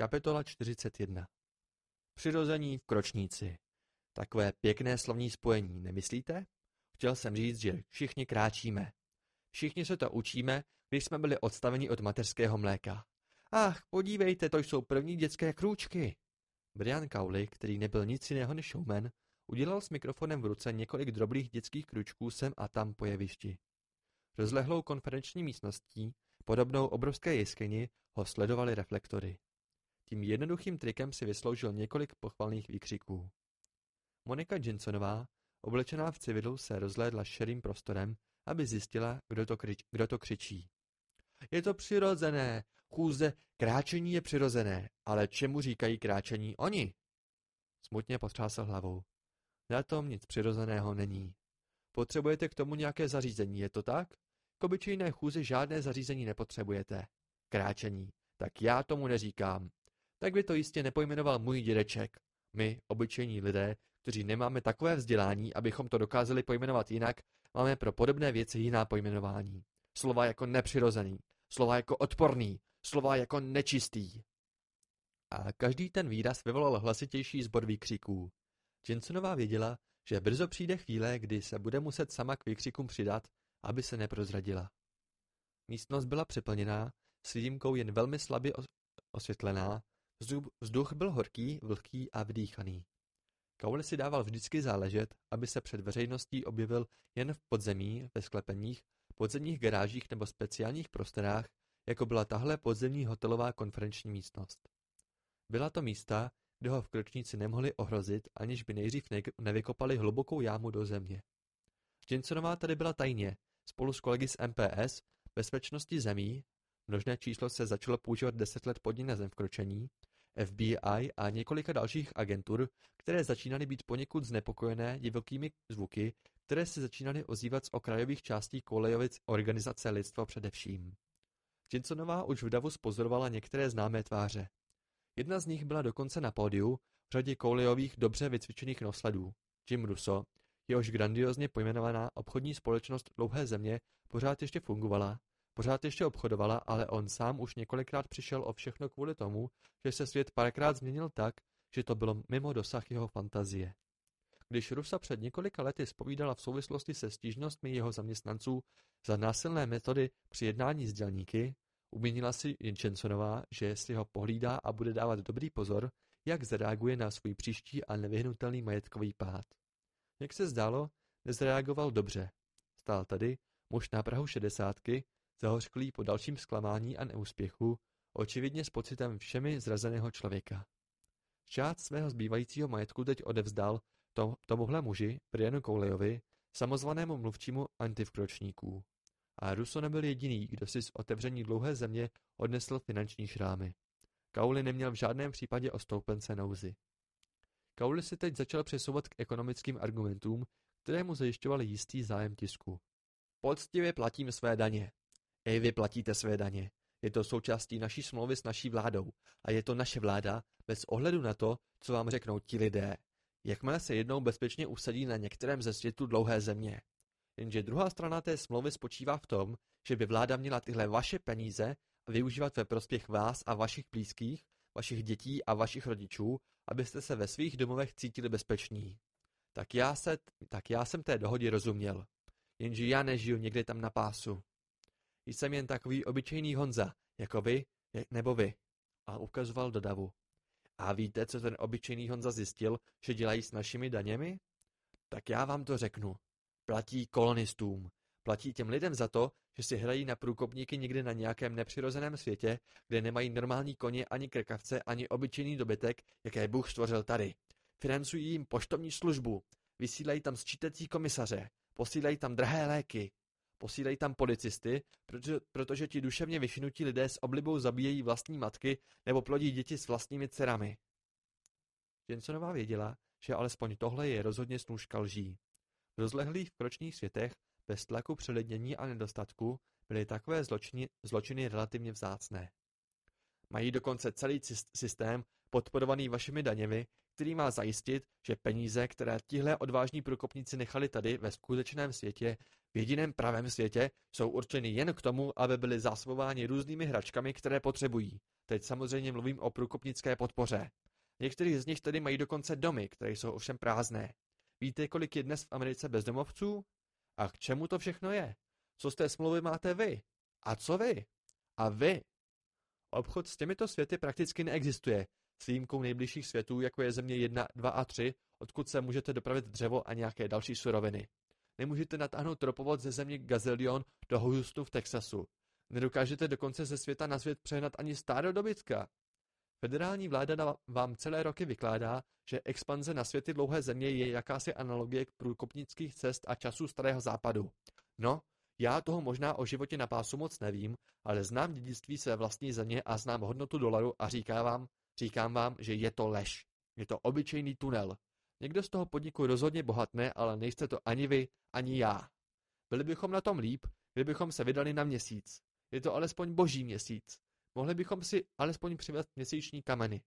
Kapitola 41 Přirození v kročníci. Takové pěkné slovní spojení, nemyslíte? Chtěl jsem říct, že všichni kráčíme. Všichni se to učíme, když jsme byli odstaveni od mateřského mléka. Ach, podívejte, to jsou první dětské krůčky. Brian Cowley, který nebyl nic jiného než showman, udělal s mikrofonem v ruce několik drobných dětských kručků sem a tam po jevišti. Rozlehlou konferenční místností, podobnou obrovské jeskyni, ho sledovaly reflektory. Tím jednoduchým trikem si vysloužil několik pochvalných výkřiků. Monika Jensonová, oblečená v civilu, se rozhlédla šerým prostorem, aby zjistila, kdo to, křič, kdo to křičí. Je to přirozené, chůze, kráčení je přirozené, ale čemu říkají kráčení oni? Smutně potřásl hlavou. Na tom nic přirozeného není. Potřebujete k tomu nějaké zařízení, je to tak? K obyčejné chůzi žádné zařízení nepotřebujete. Kráčení. Tak já tomu neříkám. Tak by to jistě nepojmenoval můj dědeček. My, obyčejní lidé, kteří nemáme takové vzdělání, abychom to dokázali pojmenovat jinak, máme pro podobné věci jiná pojmenování. Slova jako nepřirozený, slova jako odporný, slova jako nečistý. A každý ten výraz vyvolal hlasitější zbor výkřiků. Jensonová věděla, že brzo přijde chvíle, kdy se bude muset sama k výkřikům přidat, aby se neprozradila. Místnost byla přeplněná, s výjimkou jen velmi slabě osvětlená, vzduch byl horký, vlhký a vydýchaný. Cowley si dával vždycky záležet, aby se před veřejností objevil jen v podzemí, ve sklepeních, podzemních garážích nebo speciálních prostorách, jako byla tahle podzemní hotelová konferenční místnost. Byla to místa, kde ho v kročníci nemohli ohrozit, aniž by nejdřív nevykopali hlubokou jámu do země. Jensonová tady byla tajně, spolu s kolegy z MPS, bezpečnosti zemí, množné číslo se začalo používat deset let pod na zem vkročení, FBI a několika dalších agentur, které začínaly být poněkud znepokojené divokými zvuky, které se začínaly ozývat z okrajových částí kolejovic organizace lidstva především. Jensonová už v davu spozorovala některé známé tváře. Jedna z nich byla dokonce na pódiu v řadě kolejových dobře vycvičených nosledů. Jim Russo, jehož grandiozně pojmenovaná obchodní společnost Dlouhé země pořád ještě fungovala, pořád ještě obchodovala, ale on sám už několikrát přišel o všechno kvůli tomu, že se svět párkrát změnil tak, že to bylo mimo dosah jeho fantazie. Když Rusa před několika lety spovídala v souvislosti se stížnostmi jeho zaměstnanců za násilné metody při jednání s dělníky, umínila si Jensensonová, že si ho pohlídá a bude dávat dobrý pozor, jak zareaguje na svůj příští a nevyhnutelný majetkový pád. Jak se zdálo, nezreagoval dobře. Stál tady, muž na prahu šedesátky, zahořklý po dalším zklamání a neúspěchu, očividně s pocitem všemi zrazeného člověka. Část svého zbývajícího majetku teď odevzdal tom, tomuhle muži, Brianu Koulejovi, samozvanému mluvčímu antivkročníků. A Russo nebyl jediný, kdo si z otevření dlouhé země odnesl finanční šrámy. Kauli neměl v žádném případě o stoupence nouzy. Kauli si teď začal přesouvat k ekonomickým argumentům, které mu zajišťovaly jistý zájem tisku. Poctivě platím své daně. I vy platíte své daně. Je to součástí naší smlouvy s naší vládou a je to naše vláda bez ohledu na to, co vám řeknou ti lidé. Jakmile se jednou bezpečně usadí na některém ze světu dlouhé země. Jenže druhá strana té smlouvy spočívá v tom, že by vláda měla tyhle vaše peníze využívat ve prospěch vás a vašich blízkých, vašich dětí a vašich rodičů, abyste se ve svých domovech cítili bezpeční. Tak já, se, tak já jsem té dohodě rozuměl. Jenže já nežiju někde tam na pásu. Jsem jen takový obyčejný Honza, jako vy, nebo vy. A ukazoval do davu. A víte, co ten obyčejný Honza zjistil, že dělají s našimi daněmi? Tak já vám to řeknu. Platí kolonistům. Platí těm lidem za to, že si hrají na průkopníky někde na nějakém nepřirozeném světě, kde nemají normální koně ani krkavce, ani obyčejný dobytek, jaké Bůh stvořil tady. Financují jim poštovní službu, vysílají tam sčítecí komisaře, posílají tam drahé léky, posílají tam policisty, protože, protože ti duševně vyšinutí lidé s oblibou zabíjejí vlastní matky nebo plodí děti s vlastními dcerami. Jensonová věděla, že alespoň tohle je rozhodně snůžka lží. V rozlehlých kročních světech, bez tlaku přelidnění a nedostatku, byly takové zločiny, zločiny relativně vzácné. Mají dokonce celý systém, podporovaný vašimi daněmi, který má zajistit, že peníze, které tihle odvážní průkopníci nechali tady ve skutečném světě, v jediném pravém světě, jsou určeny jen k tomu, aby byly zásobováni různými hračkami, které potřebují. Teď samozřejmě mluvím o průkopnické podpoře. Někteří z nich tedy mají dokonce domy, které jsou ovšem prázdné. Víte, kolik je dnes v Americe bezdomovců? A k čemu to všechno je? Co z té smlouvy máte vy? A co vy? A vy? Obchod s těmito světy prakticky neexistuje, s výjimkou nejbližších světů, jako je země 1, 2 a 3, odkud se můžete dopravit dřevo a nějaké další suroviny. Nemůžete natáhnout tropovod ze země Gazelion do Houstonu v Texasu. Nedokážete dokonce ze světa na svět přehnat ani stádo dobytka. Federální vláda vám celé roky vykládá, že expanze na světy dlouhé země je jakási analogie k průkopnických cest a času starého západu. No, já toho možná o životě na pásu moc nevím, ale znám dědictví své vlastní země a znám hodnotu dolaru a říkám vám, říkám vám, že je to lež. Je to obyčejný tunel. Někdo z toho podniku rozhodně bohatne, ale nejste to ani vy, ani já. Byli bychom na tom líp, kdybychom se vydali na měsíc. Je to alespoň boží měsíc. Mohli bychom si alespoň přivést měsíční kameny.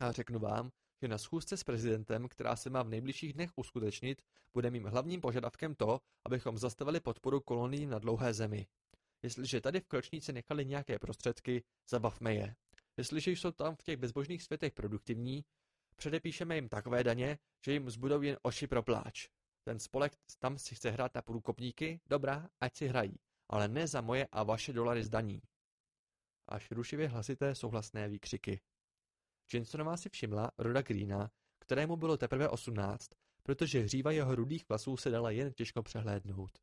A řeknu vám, že na schůzce s prezidentem, která se má v nejbližších dnech uskutečnit, bude mým hlavním požadavkem to, abychom zastavili podporu koloniím na dlouhé zemi. Jestliže tady v Kročníci nechali nějaké prostředky, zabavme je. Jestliže jsou tam v těch bezbožných světech produktivní, předepíšeme jim takové daně, že jim zbudou jen oši pro pláč. Ten spolek tam si chce hrát na průkopníky, dobrá, ať si hrají, ale ne za moje a vaše dolary z daní. Až rušivě hlasité souhlasné výkřiky. Jensonová si všimla Roda Greena, kterému bylo teprve osmnáct, protože hříva jeho rudých vlasů se dala jen těžko přehlédnout.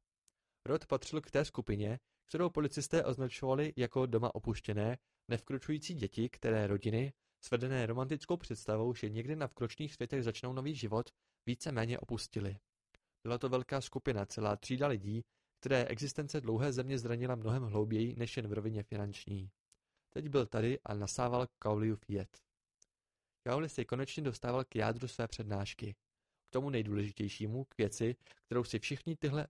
Rod patřil k té skupině, kterou policisté označovali jako doma opuštěné, nevkročující děti, které rodiny, svedené romantickou představou, že někdy na vkročných světech začnou nový život, více méně opustili. Byla to velká skupina, celá třída lidí, které existence dlouhé země zranila mnohem hlouběji než jen v rovině finanční. Teď byl tady a nasával Kauliův jed. Kauli se konečně dostával k jádru své přednášky. K tomu nejdůležitějšímu, k věci, kterou si všichni tyhle,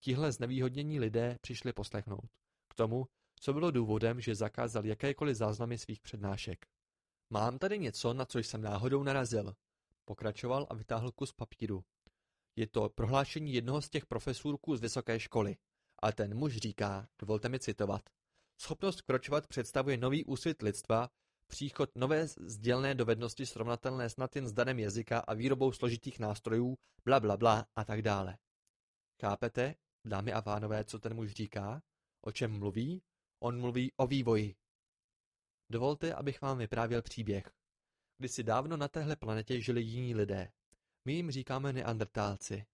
tihle znevýhodnění lidé přišli poslechnout. K tomu, co bylo důvodem, že zakázal jakékoliv záznamy svých přednášek. Mám tady něco, na co jsem náhodou narazil. Pokračoval a vytáhl kus papíru. Je to prohlášení jednoho z těch profesurků z vysoké školy. A ten muž říká, dovolte mi citovat, schopnost kročovat představuje nový úsvit lidstva, příchod nové sdělné dovednosti srovnatelné snad jen s darem jazyka a výrobou složitých nástrojů, bla bla bla a tak dále. Chápete, dámy a pánové, co ten muž říká? O čem mluví? On mluví o vývoji. Dovolte, abych vám vyprávěl příběh. Kdysi dávno na téhle planetě žili jiní lidé. My jim říkáme neandrtálci.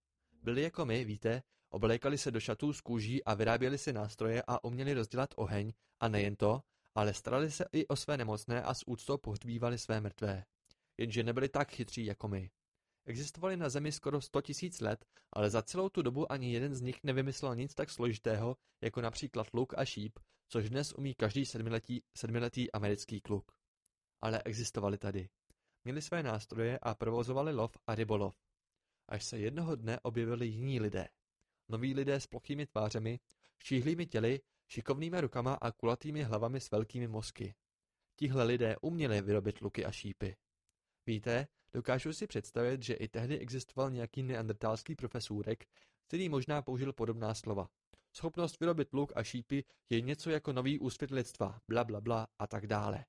Byli jako my, víte, oblékali se do šatů z kůží a vyráběli si nástroje a uměli rozdělat oheň a nejen to, ale starali se i o své nemocné a s úctou pohřbívali své mrtvé. Jenže nebyli tak chytří jako my. Existovali na Zemi skoro 100 tisíc let, ale za celou tu dobu ani jeden z nich nevymyslel nic tak složitého, jako například luk a šíp, což dnes umí každý sedmiletý, sedmiletý americký kluk. Ale existovali tady. Měli své nástroje a provozovali lov a rybolov. Až se jednoho dne objevili jiní lidé. Noví lidé s plochými tvářemi, štíhlými těly, šikovnými rukama a kulatými hlavami s velkými mozky. Tihle lidé uměli vyrobit luky a šípy. Víte, dokážu si představit, že i tehdy existoval nějaký neandertálský profesůrek, který možná použil podobná slova. Schopnost vyrobit luk a šípy je něco jako nový úsvit lidstva, bla bla bla a tak dále.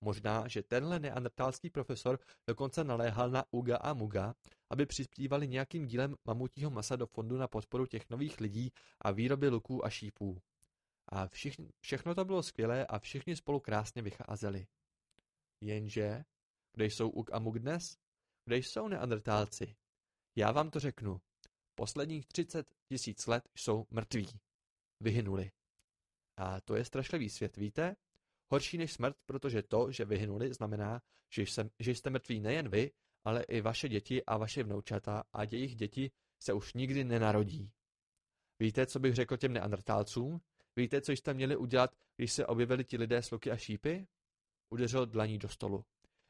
Možná, že tenhle neandertálský profesor dokonce naléhal na Uga a Muga, aby přispívali nějakým dílem mamutího masa do fondu na podporu těch nových lidí a výroby luků a šípů. A všichni, všechno to bylo skvělé a všichni spolu krásně vycházeli. Jenže, kde jsou Uk a Mug dnes? Kde jsou neandertálci? Já vám to řeknu. Posledních 30 tisíc let jsou mrtví. Vyhynuli. A to je strašlivý svět, víte? Horší než smrt, protože to, že vyhynuli, znamená, že, jsem, že jste mrtví nejen vy, ale i vaše děti a vaše vnoučata a jejich děti se už nikdy nenarodí. Víte, co bych řekl těm neandertálcům? Víte, co jste měli udělat, když se objevili ti lidé s a šípy? Udeřil dlaní do stolu.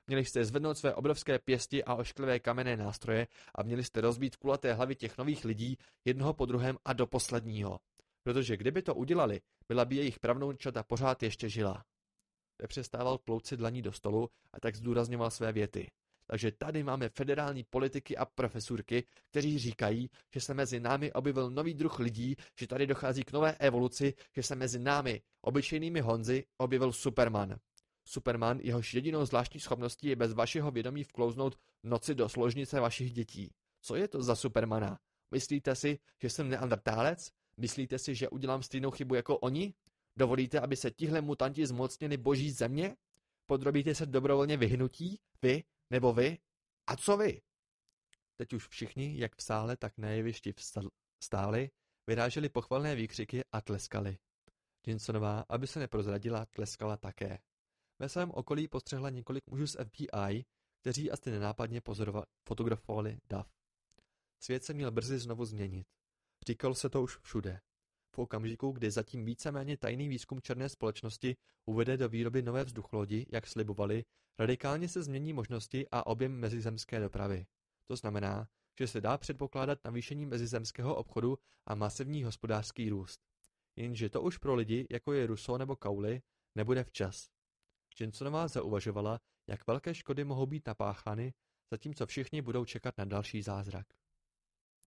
Měli jste zvednout své obrovské pěsti a ošklivé kamenné nástroje a měli jste rozbít kulaté hlavy těch nových lidí jednoho po druhém a do posledního. Protože kdyby to udělali, byla by jejich pravnoučata pořád ještě žila. Nepřestával plouci dlaní do stolu a tak zdůrazňoval své věty. Takže tady máme federální politiky a profesurky, kteří říkají, že se mezi námi objevil nový druh lidí, že tady dochází k nové evoluci, že se mezi námi, obyčejnými Honzy, objevil Superman. Superman, jehož jedinou zvláštní schopností je bez vašeho vědomí vklouznout noci do složnice vašich dětí. Co je to za Supermana? Myslíte si, že jsem neandertálec? Myslíte si, že udělám stejnou chybu jako oni? Dovolíte, aby se tihle mutanti zmocnili boží země? Podrobíte se dobrovolně vyhnutí? Vy? Nebo vy? A co vy? Teď už všichni, jak v sále, tak na jevišti stáli, vyráželi pochvalné výkřiky a tleskali. Jinsonová, aby se neprozradila, tleskala také. Ve svém okolí postřehla několik mužů z FBI, kteří asi nenápadně fotografovali DAF. Svět se měl brzy znovu změnit. Říkalo se to už všude. V okamžiku, kdy zatím víceméně tajný výzkum černé společnosti uvede do výroby nové vzducholodi, jak slibovali, radikálně se změní možnosti a objem mezizemské dopravy. To znamená, že se dá předpokládat navýšení mezizemského obchodu a masivní hospodářský růst. Jenže to už pro lidi, jako je Russo nebo Kauli, nebude včas. Jensonová zauvažovala, jak velké škody mohou být napáchány, zatímco všichni budou čekat na další zázrak.